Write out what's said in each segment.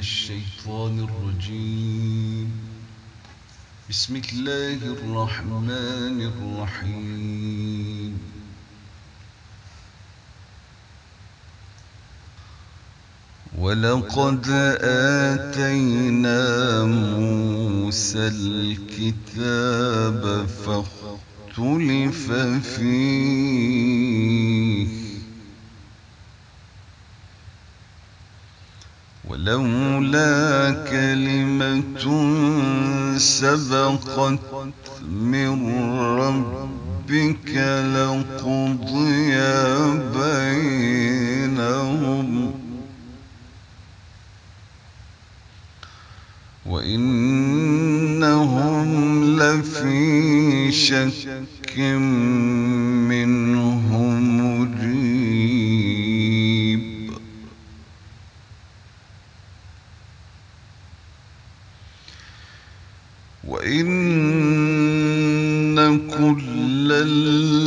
الشيطان الرجيم. بسم الله الرحمن الرحيم. ولقد آتينا موسى الكتاب فاختلف فيه. ولولا كلمة سبقت من ربك لقضي بينهم. وإنهم لفي شك وإن كلا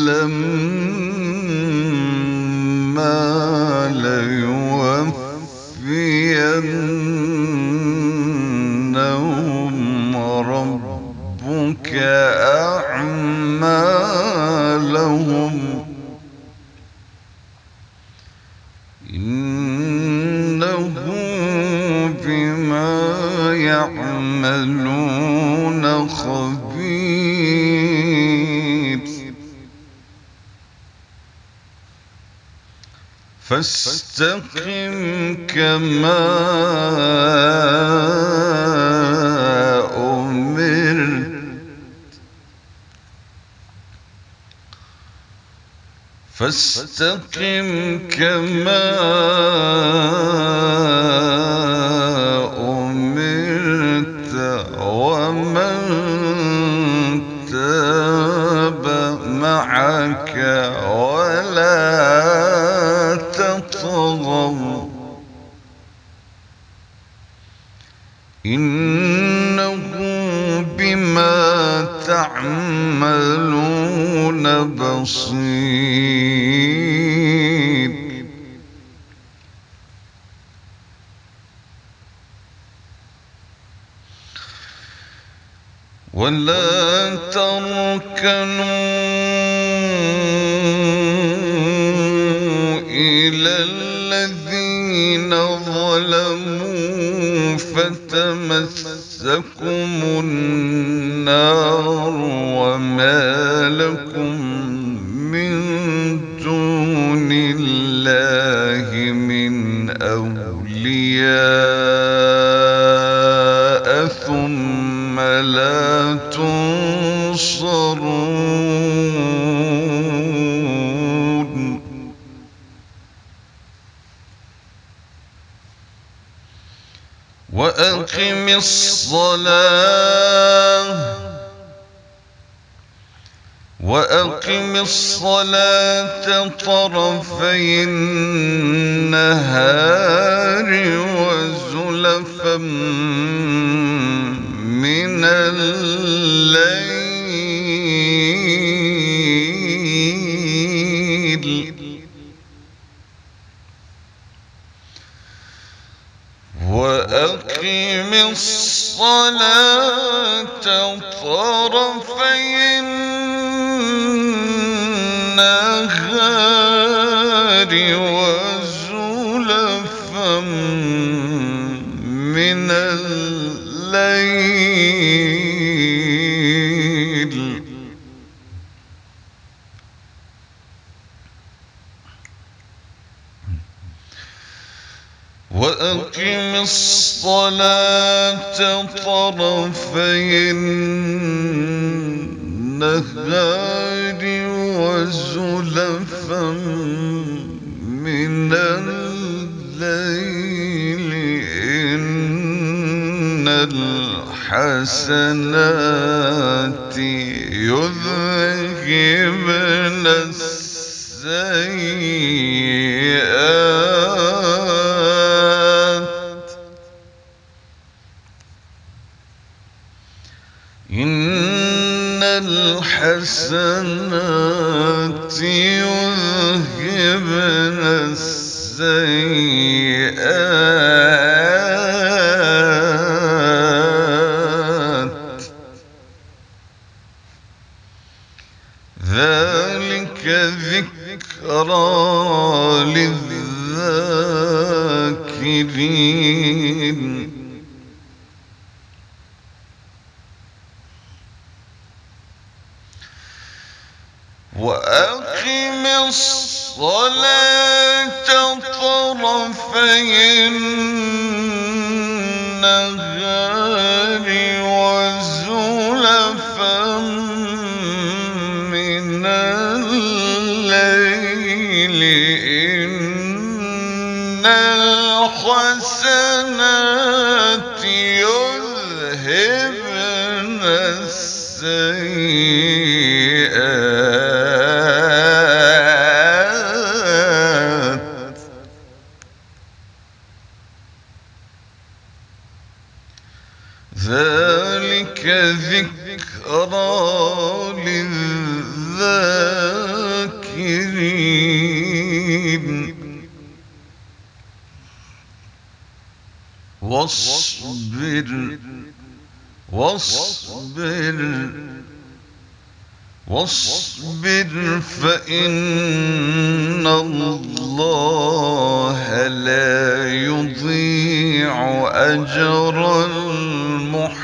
لما ليوفينهم ربك أعمالهم. إنه بما يعملون فاستقم كما أمرت. فاستقم كما أمرت ولا تركنوا إلى الذين ظلموا فتمسكم النار وما لكم من دون الله من أولياء ثم لا تنصرون وأقم الصلاة. وأقم الصلاة طرفي النهار. من الليل. وأقم الصلاة طرفي النهار. الحسنات يذهبن السيئات. إن الحسنات يذهبن السيئات. ذلك ذكرى للذاكرين. واصبر واصبر واصبر فإن الله لا يضيع أجر المحسنين.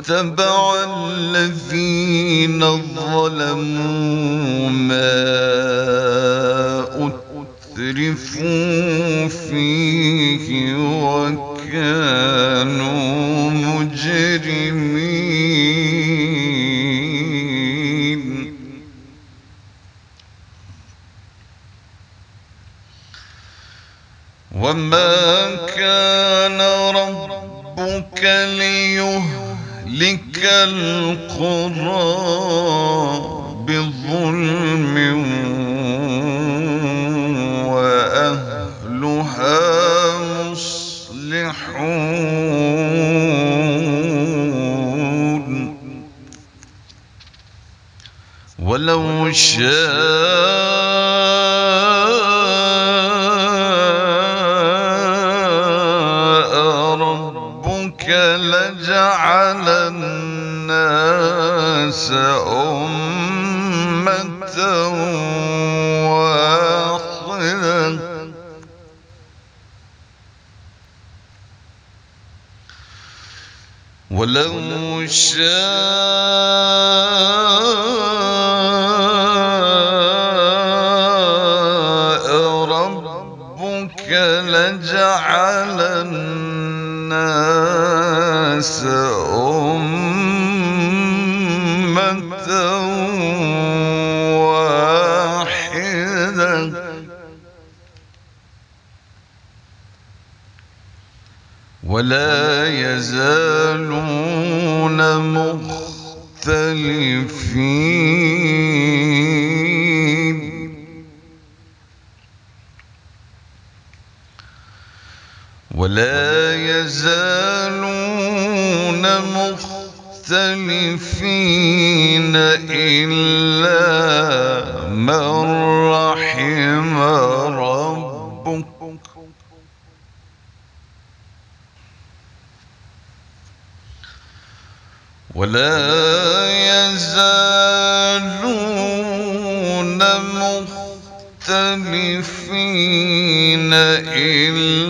واتبع الذين ظلموا ما أترفوا فيه وكانوا شاء ربك لجعل الناس أمة واحدة. ولو شاء لجعل الناس أمة واحدة. ولا يزالون مختلفين. ولا يزالون مختلفين إلا من رحم ربك. ولا يزالون مختلفين إلا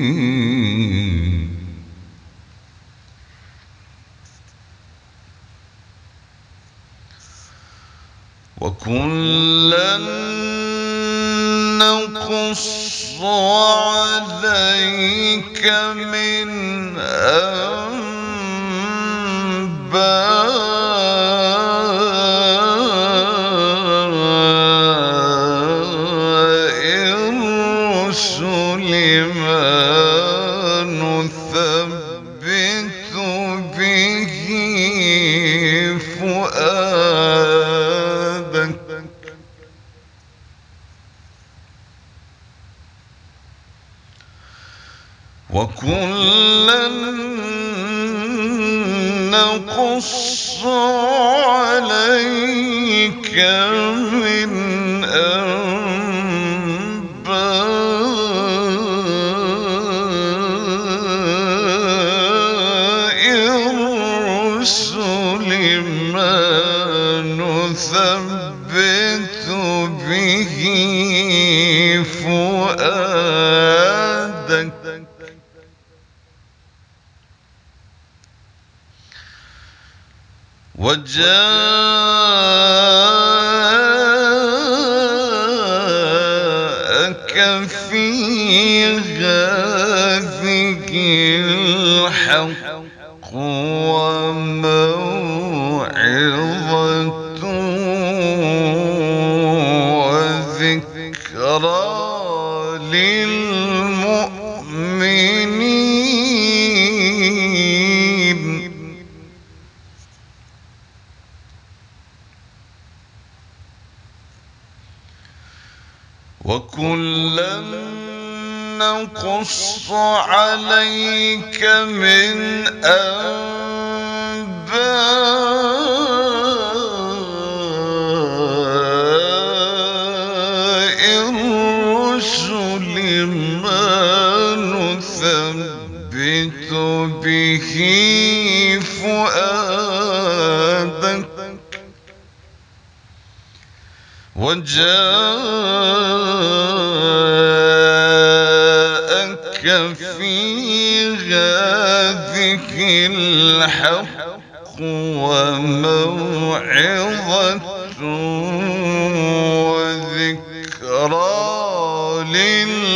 ما وجاءك في هذه الحق. عليك من أنباء الرسل ما نثبت به فؤادك. وجاءك في هذه الحق وموعظة وذكرى للمؤمنين.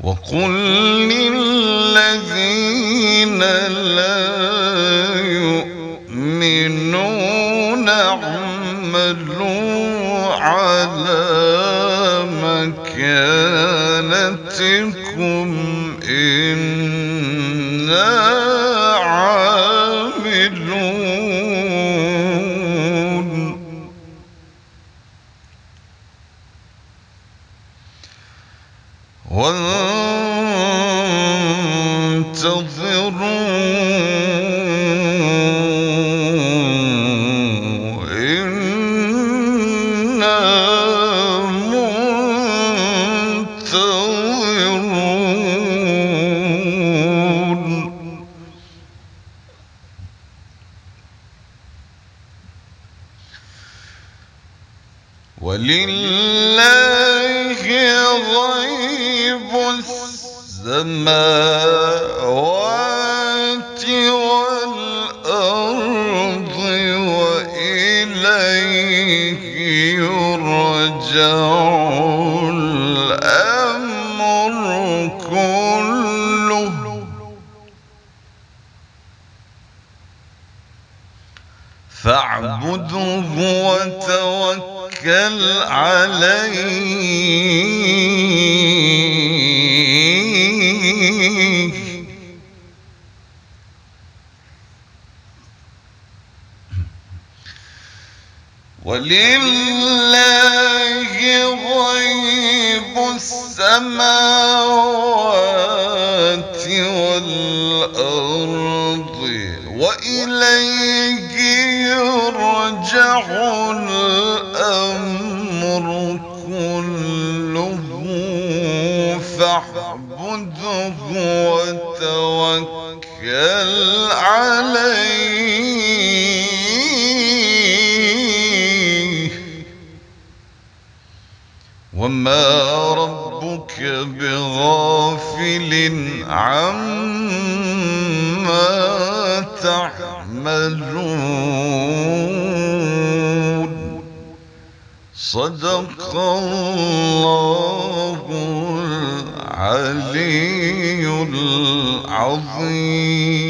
وقل ولله غيب السماوات والأرض وإليه يرجع الأمر كله. فاعبده وتوكل عليه. بغافل عما تعملون. صدق الله العلي العظيم.